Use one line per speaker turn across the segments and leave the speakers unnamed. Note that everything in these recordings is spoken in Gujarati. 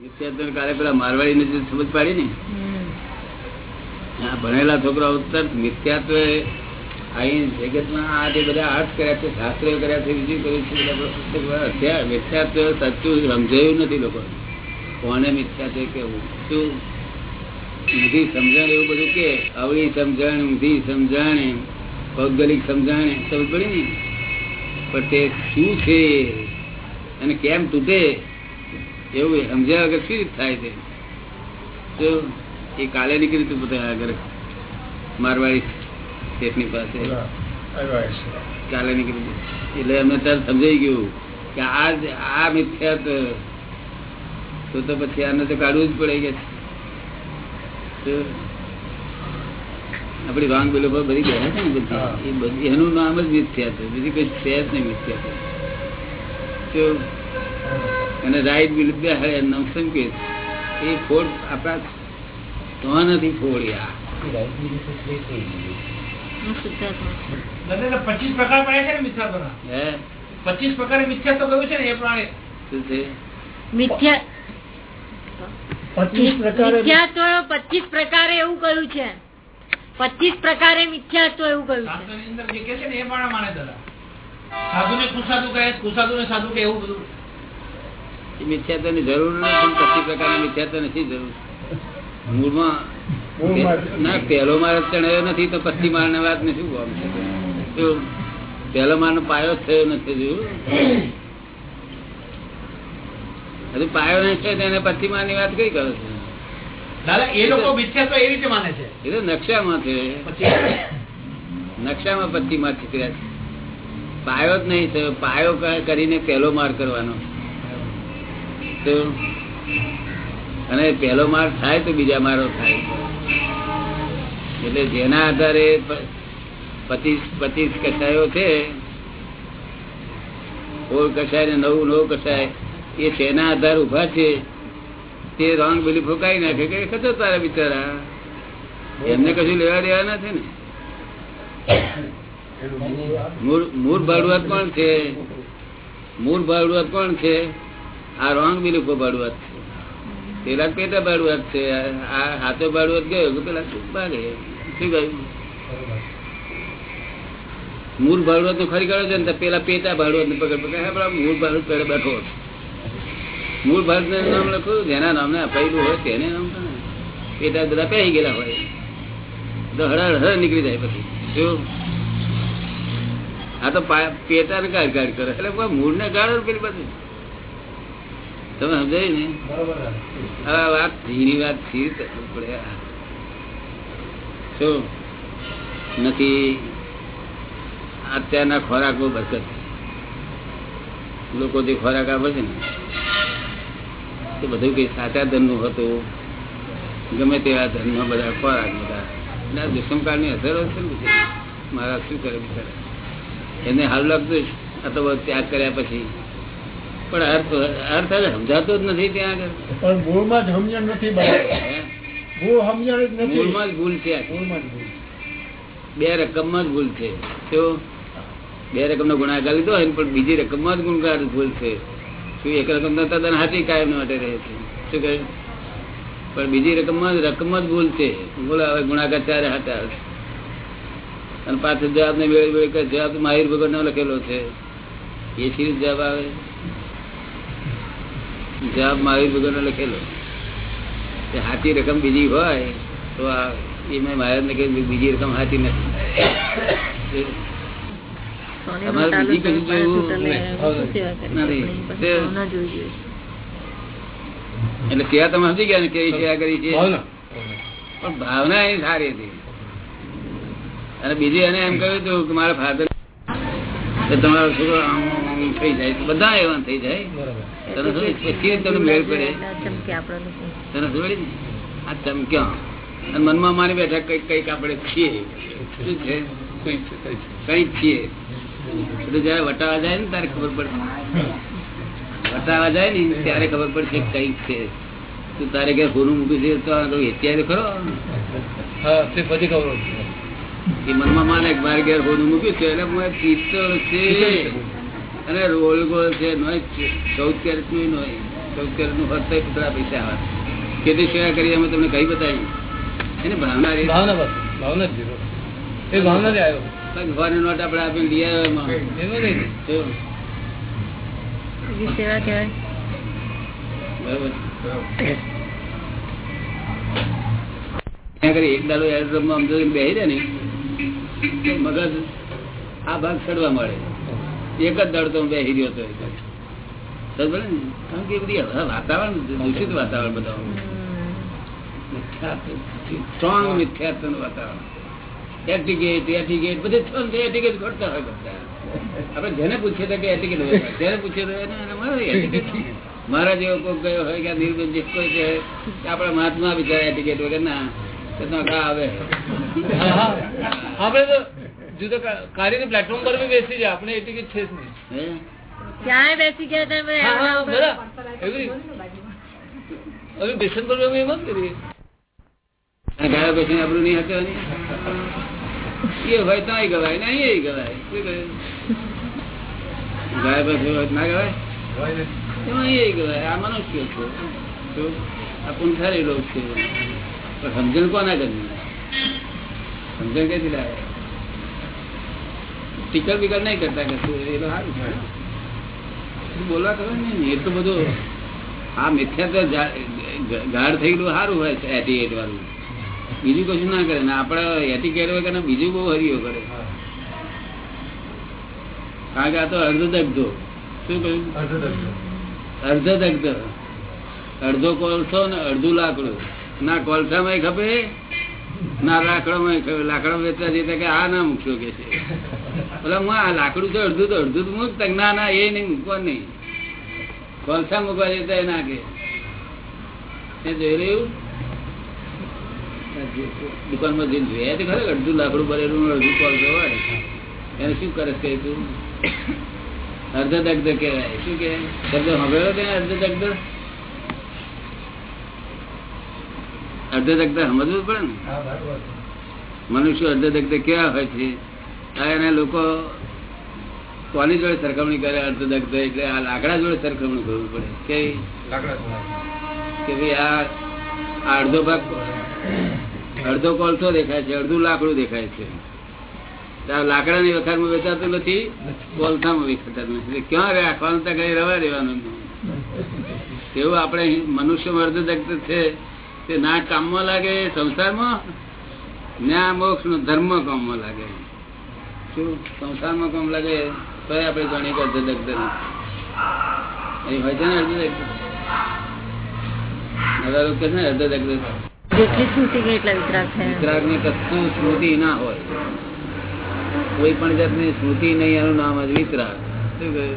કાલે પેલા મારવાડી ને સમજ પાડી ને? આ ભણેલા છોકરા ઉત્તર મિથ્યાત્વ અહીં જગતમાં આ જે બધા આર્ટ કર્યા છે શાસ્ત્રો કર્યા છે બીજું કર્યું છે બધા મિથ્યાત્વ સાચું સમજાયું નથી લોકો. કોને મિથ્યા છે કેવું? શું? ઊંધી સમજણ એવું બધું કે અવળી સમજણ ઊંધી સમજણ ભૌગોલિક સમજણ સમજ પડી ને? પણ તે શું છે? અને કેમ તૂટે? એવું સમજ્યા વગર શું રીતે થાય છે? તો એ કાલે નીકળી તું બધા આગળ મારવાડી શેઠની પાસે. કાલે નીકળી એટલે અમે ત્યારે સમજાઈ ગયું કે આ આ મિથ્યાત તો તો પછી આને તો કાઢવું જ પડે કે. તો આપણી વાંગ બિલો પર બધી ગયા છે ને બધી? એ બધી એનું નામ જ મિથ્યા છે. બીજી કઈ છે જ નહીં મિથ્યા તો અને રાઈટ બિલ બે હે નામ સંકેત એ ફોડ આપણા તો નથી ફોડ્યા.
પચીસ પ્રકાર પડે છે ને મિથ્યાત્વના
હે?
પચીસ પ્રકારે મિથ્યાત્વ કયું છે ને એ પ્રમાણે
મિથ્યા
પચીસ પ્રકારે
પચીસ પ્રકારે એવું કહ્યું છે? પચીસ પ્રકારે મિથ્યાત્વ એવું કહ્યું છે?
અંદર જે છે ને એ પણ માને દાદા સાધુ ને કુસાધુ કહે કુસાધુ ને સાધુ કે એવું બધું.
એ મિથ્યાત્વની જરૂર નથી પચીસ પ્રકારના મિથ્યાત્વ નથી જરૂર. મૂળમાં ના પહેલો માર ચણાયો નથી તો પછી માર વાત ને શું કામ છે? પહેલો માર નો પાયો થયો નથી હજુ. હજુ પાયો નહીં છે તેને પછી મારની વાત કઈ કરો છો?
દાદા એ લોકો મિથ્યાત્વ એ રીતે માને છે.
એ તો નકશામાં છે. નકશામાં પચી માર છીતર્યા છે. પાયો જ નહીં થયો. પાયો કરીને પહેલો માર કરવાનો. અને પેલો માર થાય તો બીજા મારો થાય. એટલે જેના આધારે પચીસ પચીસ કસાયો છે ઓળ કસાય ને નવું નવું કસાય એ તેના આધાર ઊભા છે, તે રોંગ બિલીફ કાઢી નાખે કે ખતો તારા બિચારા. એમને કશું લેવા દેવા નથી ને. મૂળ ભાડુઆત કોણ છે? મૂળ ભાડુઆત કોણ છે? આ રોંગ બિલીફો ભાડુઆત છે. પેલા પેટા ભાડુઆત છે. આ હાથો ભાડુઆત ગયો કે પેલા શું કહ્યું? મૂળ ભાડુઆતનું ખરી કરો છે ને પેલા પેટા ભાડવત ને પકડ પકડ. મૂળ ભાડુઆત પેડે બેઠો. મૂળ ભાડુત નામ લખું જેના નામને અપાયેલું હોય તેને નામ પેટા બધા પહેરી ગયેલા હોય. તો હળ હળ નીકળી જાય પછી. જો આ તો પા- પેટાને ગાડ ગાડ કરે. એટલે મૂળ ને ગાડો ને પેલી બધું તમે સમજાય ને? આ. વાત ધીરી વાત ધીરી કરવી પડે શું? નથી. અત્યારના ખોરાકો બરકત લોકો જે ખોરાક આપે છે ને? તે બધું કઈ સાચા ધનનું હતું. ગમે તેવા ધનમાં બધા ખોરાક બધા એટલે આ દુષ્મકાળની અસર છે ને મારા શું કરે બિચારા? એને હાલ લાગતું જ. આ તો ત્યાગ કર્યા પછી. પણ અર્થ અર્થ સમજાતો જ નથી ત્યાં આગળ.
પણ મૂળમાં જ સમજણ નથી મૂળ સમજણ જ નથી.
મૂળમાં જ ભૂલ છે.
મૂળમાં જ ભૂલ.
બે રકમમાં જ ભૂલ છે. તો બે રકમનો ગુણાકાર લીધો હોય પણ બીજી રકમમાં જ ગુણકાર ભૂલ છે. શું એક રકમ તો તદ્દન હાથી કાયમ માટે રહે છે. શું કહે? પણ બીજી રકમમાં જ જ ભૂલ છે. ભૂલ આવે ગુણાકાર ચારે હાથે આવે. અને પાછો જવાબ ને વેળ વેળ જવાબ માહિર ભગવાન લખેલો છે. એ સિરીઝ જવાબ આવે. જવાબ મહાવીર ભગવાન લખેલો. હાથી રકમ બીજી હોય તો આ એમાં મેં મહારાજ ને કહ્યું બીજી રકમ હાથી નથી. તમારે બીજી કશું જોવું નથી. એટલે સેવા તમે સમજી ગયા ને કેવી સેવા કરી છે. પણ ભાવના એ સારી હતી. અને બીજી એને એમ કહ્યું હતું કે મારા ફાધર તમારો છોકરો બધા એવા થઈ જાય. આપણે છીએ. વટાવા જાય ને ત્યારે ખબર પડશે વટાવા જાય ત્યારે ખબર પડશે કંઈક છે. તું તારે ક્યાં ગુરુ મૂક્યું છે તો અત્યારે ખરો.
હા, તે પછી ખબર
એ મનમાં માને મારે ઘેર હોનું મૂક્યું છે એટલે મને પિત્તળ છે. અને રોલ ગોળ છે નોય ચૌદ કેરેટ નોય ચૌદ કરોડનું હોત પૈસા આવે. કેટલી સેવા કરી અમે તમને કઈ બતાવી એને ભાવના રહી.
ભાવના બસ ભાવના જ એ ભાવના જ આવ્યો
ભગવાનની નોટ આપણે આપીને લઈ આવ્યા એમાં.
એમાં નહીં
જો,
બીજી સેવા કહેવાય.
બરોબર. એક દાડો બેસી રહે ને. મગજ આ ભાગ ચડવા મળે. એક જ દળ તો બે હિર્યો હતો કારણ કે બધી વાતાવરણ, દૂષિત વાતાવરણ બધા સ્ટ્રોંગ મિથ્યાત્વ વાતાવરણ. એટીકેટ એટીકેટ બધે એટીકેટ કરતા હોય બધા. આપણે જેને પૂછીએ તો કે એટીકેટ હોય. જેને પૂછીએ તો મારા જેવો કોઈ ગયો હોય કે નિર્બંધ કોઈ આપણા મહાત્મા બિચારા એટીકેટ વગર ના.
આપણે તો જુદો કાર્ય કાર્યની પ્લેટફોર્મ પર બી બેસી જાય. આપણે એ ટિકિટ છે જ નહીં.
હે?
ક્યાંય બેસી ગયા હતા બધા
હા, હા,
એમના ઉપર.
બધા. એવી હવે બેસન પર એમ જ કરીએ
ગયા પછી આપણું નહીં હકવાની એ હોય તો ગવાય ને અહીં ગવાય. ગયા પછી હોય ના ગવાય? એમાં અહીં ગવાય. આ મનુષ્ય છે? આ લોક છે. પણ સમજણ કોના કરવી? સમજણ કેથી લાવે? ટીકર બીકર નહીં કરતા કશું એ તો સારું છે. બોલવા કરો નહીં એ તો બધું આ મિથ્યા તો ગાઢ થઈ સારું હોય છે એટીએટ વાળું. બીજું કશું ના કરે ને આપડે એટીકેટ વગર બીજું બહુ હરિયો કરે. કારણ કે આ તો અર્ધદગ્ધો શું કહ્યું? અર્ધદગ્ધ અડધો કોલસો ને અડધું લાકડું. ના કોલસામાં ખપે, ના લાકડામાં ખપે. લાકડા વેચવા જઈએ કે આ ના મૂકશો કે છે. લાકડું તો અડધું તો અડધું તો મૂક ના ના, એ નહીં મૂકવા નહીં. કોલસા મૂકવા જતા એ ના કે. જોઈ રહ્યું? દુકાનમાં જઈને જોયા તો ખરે? અડધું લાકડું ભરેલું, અડધું કોલસો હોય એને શું કરે છે તું? અર્ધદગ્ધ કહેવાય. શું કહેવાય? શબ્દ સાંભળ્યો તે અર્ધદગ્ધ અર્ધદગ્ધ સમજવું પડે ને? મનુષ્ય અર્ધદગ્ધ કેવા હોય છે? એને લોકો કોની જોડે સરખામણી કરે? અર્ધદગ્ધ એટલે આ લાકડા જોડે સરખામણી કરવું પડે. કે કે ભાઈ આ અડધો ભાગ અડધો કોલસો દેખાય છે અડધું લાકડું દેખાય છે. લાકડા ની વખારમાં વેચાતું નથી કોલસામાં વેચાતું નથી. એટલે ક્યાં રાખવાનું ત્યાં કઈ રવા દેવાનું એવું આપણે મનુષ્ય મનુષ્ય અર્ધદગ્ધ છે. તે ના કામમાં લાગે સંસારમાં? ના મોક્ષ નો ધર્મ કામમાં લાગે. શું? સંસારમાં કામ લાગે? તો આપણે જાણીએ કે અહીં હોય છે ને અર્ધદગ્ધ બધા લોકો છે ને અર્ધદગ્ધ
જેટલી સ્મૃતિ કે એટલા વિતરાગ થયા.
વિતરાગ ને કશું સ્મૃતિ ના હોય. કોઈ પણ જાતની સ્મૃતિ નહીં એનું નામ જ વિતરાગ શું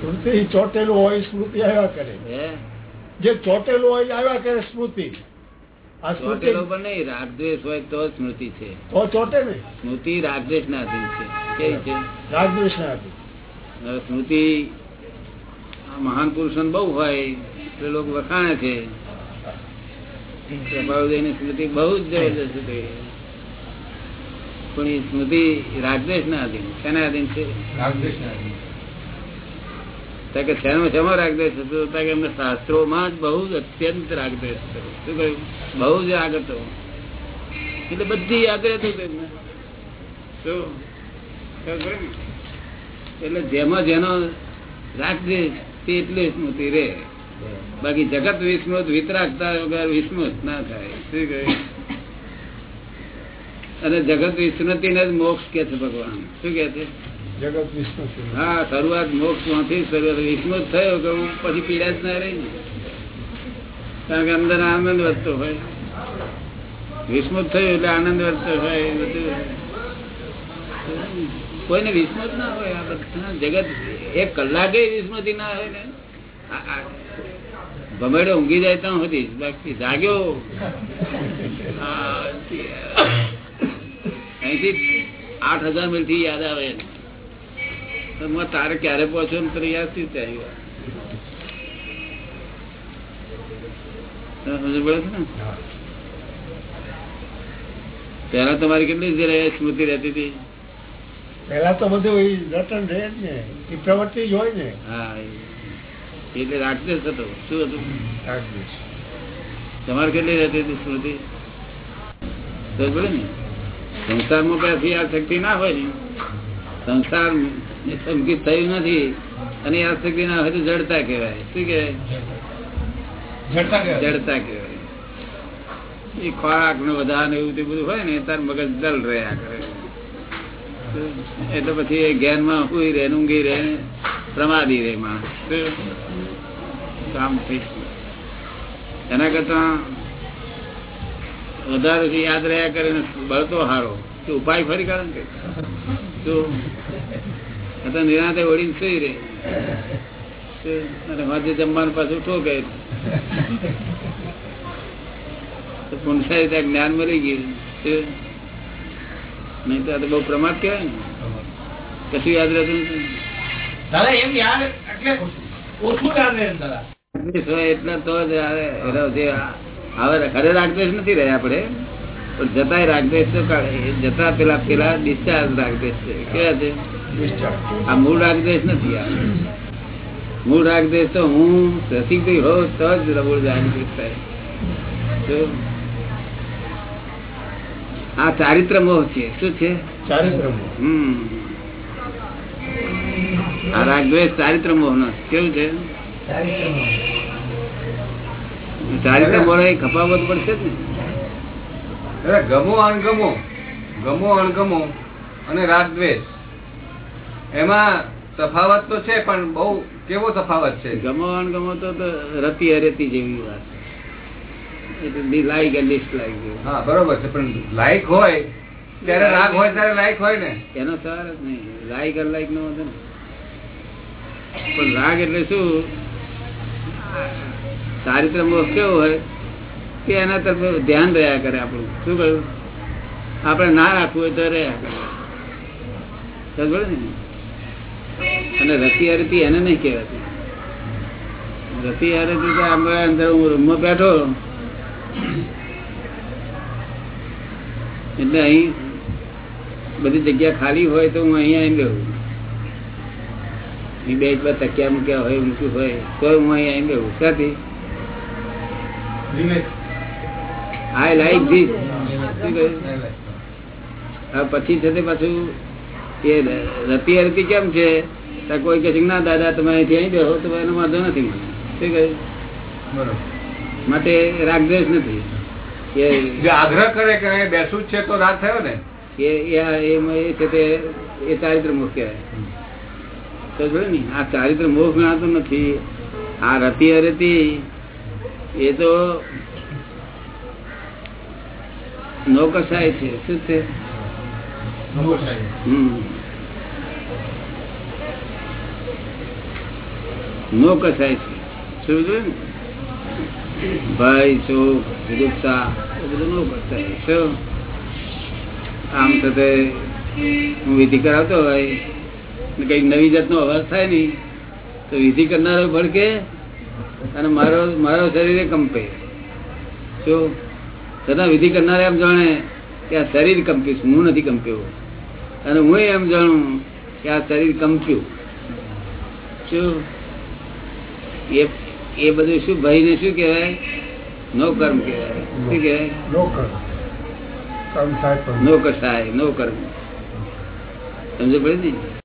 સ્મૃતિ ચોટેલું હોય સ્મૃતિ આવ્યા કરે.
હે?
જે ચોટેલો હોય આવ્યા કરે સ્મૃતિ? આ સ્મૃતિ
પણ નહીં રાગદ્વેષ હોય તો સ્મૃતિ છે.
તો ચોટે ને
સ્મૃતિ રાગદ્વેષ ના અધીન છે. કેવી છે?
રાગદ્વેષ ના હતી
સ્મૃતિ મહાન પુરુષો બહુ હોય તો લોકો વખાણે છે. પ્રભાવદેવની સ્મૃતિ બહુ જ જબરજસ્ત હતી પણ એ સ્મૃતિ રાગદ્વેષ ના અધીન શેના અધીન છે? તો કે શેનો હતો બહુ જ અત્યંત રાગદ્વેષ શું કહ્યું? બહુ જ રાગ હતો એટલે બધી યાદ રહેતી હતું શું? એટલે જેમાં જેનો રાગદ્વેષ તે એટલે સ્મૃતિ રે બાકી જગત વિસ્મૃત, વિતરાગતા વગર વિસ્મૃત ના થાય. શું કહ્યું? અને જગત વિસ્મૃતિ ને જ મોક્ષ કે છે ભગવાન. શું કે છે?
જગત વિષ્ણુ
હા શરૂઆત મોક્ષમાંથી શરૂઆત વિસ્મૃત થયો કે હું પછી પીડા જ ના રહી કારણ કે અંદર આનંદ વધતો હોય. વિસ્મૃત થયું એટલે આનંદ વધતો હોય બધું કોઈને વિસ્મૃત ના હોય આ બધા જગત એક કલાકે વિસ્મૃતિ ના હોય ને. ભમેડો ઊંઘી જાય ત્યાં સુધી. બાકી જાગ્યો. અહીંથી આઠ હજાર મિલથી યાદ આવે તારે ક્યારે પહોંચ્યો ને તને યાદથી ને? પેલા તમારી કેટલી સ્મૃતિ રહેતી હતી?
પેલા તો બધું રટન રહે જ ને પ્રવૃત્તિ જ હોય ને.
હા. એટલે રાગદેશ હતો. શું હતું? તમારે કેટલી રહેતી હતી સ્મૃતિ? ને. સંસારમાં કયાથી આ શક્તિ ના હોય ને સંસાર સંકિત થયું નથી અને આ શક્તિ ના હોય તો જડતા કહેવાય. શું કહેવાય?
જડતા કહેવાય.
એ ખોરાકનું વધારે એવું તે બધું હોય ને તાર મગજ દલ રહ્યા કરે. એટલે પછી એ જ્ઞાનમાં હુઈ ને ઊંઘી ને પ્રમાદી રે માણસ. કામ થઈ એના કરતા વધારે યાદ રહ્યા કરે ને બળતો હારો. તો ઉપાય ફરી કરે ને. શું? અત્યારે ઓળીને સુઈ રે અને વાંચે જમવાનું પાછું ઠોકે પુનસાઈ ત્યાં જ્ઞાન મળી ગયું? નહીં તો આ તો બહુ પ્રમાદ કહેવાય ને. કશું યાદ રહેતું નથી.
એમ યાદ એટલે ઓછું યાદ રહે
એટલે તો જ આવે. હવે ખરે રાગદ્વેષ નથી રહ્યા આપણે. પણ જતા રાગદ્વેષ તો જતા પેલા પેલા ડિસ્ચાર્જ રાગદ્વેષ છે. કેવા છે? આ મૂળ રાગદ્વેષ નથી આ. મૂળ રાગદ્વેષ તો હું રસિકભાઈ હોઉં તો જ મૂળ રાગદ્વેષ થાય. આ ચારિત્ર મોહ છે. શું છે? હમ. આ રાગદ્વેષ ચારિત્ર મોહ નો કેવું છે? ચારિત્ર મોહ. એ ખપાવત પડશે જ ને.
અરે ગમો અણગમો ગમો અણગમો અને રાગદ્વેષ. એમાં તફાવત તો છે પણ બહુ કેવો તફાવત છે?
ગમો અણગમો તો રતિ રતી અરેતી જેવી વાત એટલે લાઈક એન્ડ લાઈક
હા બરોબર છે પણ લાયક હોય ત્યારે રાગ હોય ત્યારે લાયક હોય ને.
એનો સવાલ જ નહીં. લાઈક અનલાઈક નો વાંધો. પણ રાગ એટલે શું? ચારિત્ર મોહ કેવો હોય કે એના તરફ ધ્યાન રહ્યા કરે આપણું. શું કહ્યું? આપણે ના રાખવું હોય તો રહ્યા કરે. અને રતી હરતી એને નહીં કહેવાતી. રતી હરતી તો આપણે અંદર હું રૂમમાં બેઠો એટલે અહીં બધી જગ્યા ખાલી હોય તો હું અહીંયા આવી લઉં અહીં બે બે તકિયા મૂક્યા હોય મૂક્યું હોય તો હું અહીંયા આવી લઉં ક્યાંથી? આઈ લાઈક ધીસ પછી છે તે પાછું એ રતી હરતી કેમ છે? તો કોઈ કહે છે કે ના દાદા તમે અહીંથી અહીં બેહો તો એનો વાંધો નથી મને. શું કહ્યું?
બરોબર.
માટે રાગદ્વેષ નથી. એ
જે આગ્રહ કરે કે અહીં બેસવું જ છે તો રાગ થયો ને?
એ એ આ- એમાં એ છે તે એ ચારિત્ર મોહ કહેવાય. તો જોયું ને આ ચારિત્ર મોહ ગણાતો નથી. આ રતી હરતી એ તો નોકસાય છે શું છે? નો કસાય છે. શું ને ભય સુખ વિદુષા એ બધું નૌકસાય શું? આમ થતે હું વિધિ કરાવતો હોય કઈ નવી જાતનો અવાજ થાય નહીં તો વિધિ કરનારો ભડકે અને મારો મારો શરીરે કંપે. શું છતાં વિધિ કરનારે એમ જાણે કે આ શરીર કંપ્યું હું નથી કંપ્યો. અને હું એમ જાણું કે આ શરીર કંપ્યું. શું એ એ બધું શું ભાઈને શું કહેવાય? નો કર્મ કહેવાય. શું કહેવાય? નો કસાય નો કર્મ સમજ પડે ને?